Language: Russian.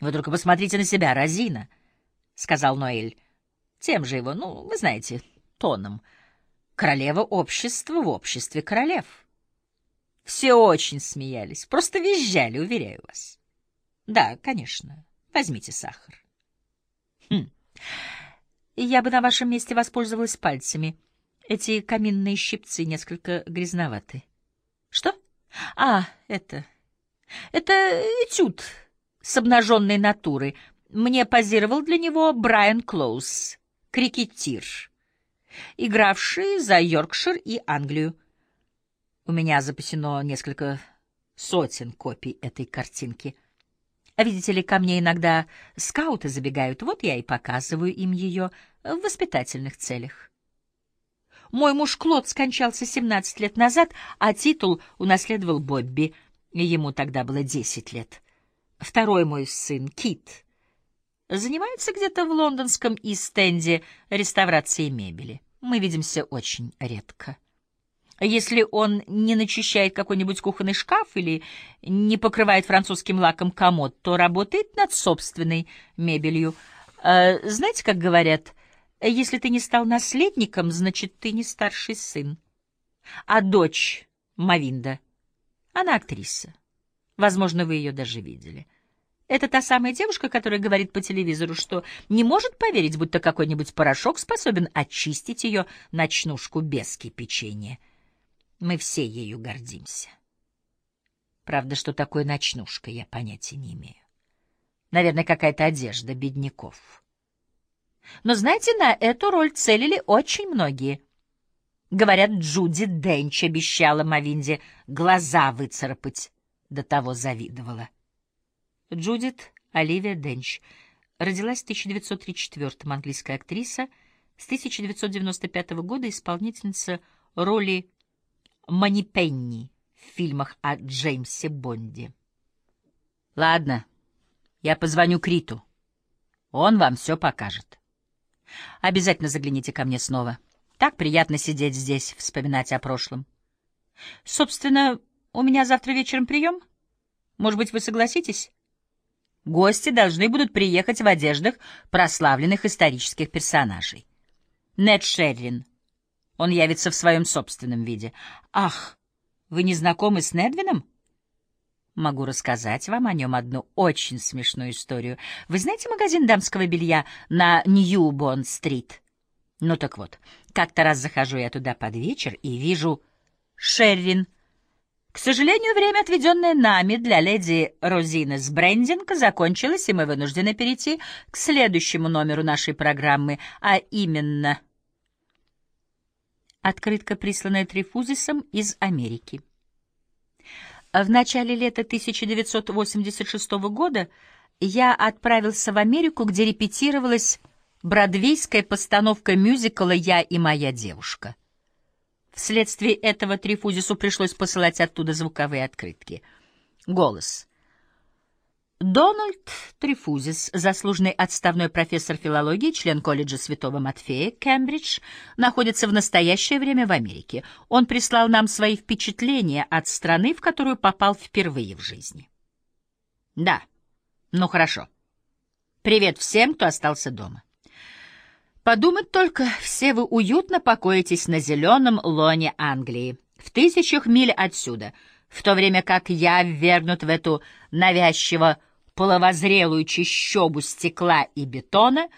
Вы только посмотрите на себя, Розина, — сказал Ноэль. Тем же его, ну, вы знаете, тоном. Королева общества в обществе королев. Все очень смеялись, просто визжали, уверяю вас. Да, конечно, возьмите сахар. Хм. Я бы на вашем месте воспользовалась пальцами. Эти каминные щипцы несколько грязноваты. Что? А, это... Это этюд с обнаженной натуры. Мне позировал для него Брайан Клоуз, крикетир, игравший за Йоркшир и Англию. У меня запасено несколько сотен копий этой картинки. А видите ли, ко мне иногда скауты забегают, вот я и показываю им ее в воспитательных целях. Мой муж Клод скончался 17 лет назад, а титул унаследовал Бобби. Ему тогда было 10 лет. Второй мой сын, Кит, занимается где-то в лондонском Истенде реставрацией мебели. Мы видимся очень редко. Если он не начищает какой-нибудь кухонный шкаф или не покрывает французским лаком комод, то работает над собственной мебелью. А, знаете, как говорят, если ты не стал наследником, значит, ты не старший сын. А дочь Мавинда, она актриса. Возможно, вы ее даже видели. Это та самая девушка, которая говорит по телевизору, что не может поверить, будто какой-нибудь порошок способен очистить ее ночнушку без кипячения. Мы все ею гордимся. Правда, что такое ночнушка, я понятия не имею. Наверное, какая-то одежда бедняков. Но, знаете, на эту роль целили очень многие. Говорят, Джуди Денч обещала Мавинде глаза выцарапать до того завидовала. Джудит Оливия Денч родилась в 1934-м, английская актриса, с 1995 года исполнительница роли Мани Пенни в фильмах о Джеймсе Бонде. Ладно, я позвоню Криту. Он вам все покажет. Обязательно загляните ко мне снова. Так приятно сидеть здесь, вспоминать о прошлом. Собственно, у меня завтра вечером прием. Может быть, вы согласитесь? Гости должны будут приехать в одеждах прославленных исторических персонажей. Нед Шеррин. Он явится в своем собственном виде. Ах, вы не знакомы с Недвином? Могу рассказать вам о нем одну очень смешную историю. Вы знаете магазин дамского белья на Нью-Бонд-стрит? Ну так вот, как-то раз захожу я туда под вечер и вижу Шеррин — к сожалению, время, отведенное нами для леди Розины с брендинг, закончилось, и мы вынуждены перейти к следующему номеру нашей программы, а именно открытка, присланная Трифузисом из Америки. В начале лета 1986 года я отправился в Америку, где репетировалась бродвейская постановка мюзикла «Я и моя девушка». Вследствие этого Трифузису пришлось посылать оттуда звуковые открытки. Голос. Дональд Трифузис, заслуженный отставной профессор филологии, член колледжа Святого Матфея, Кембридж, находится в настоящее время в Америке. Он прислал нам свои впечатления от страны, в которую попал впервые в жизни. Да, ну хорошо. Привет всем, кто остался дома. Подумать только, все вы уютно покоитесь на зеленом лоне Англии, в тысячах миль отсюда, в то время как я ввергнут в эту навязчиво половозрелую чащобу стекла и бетона,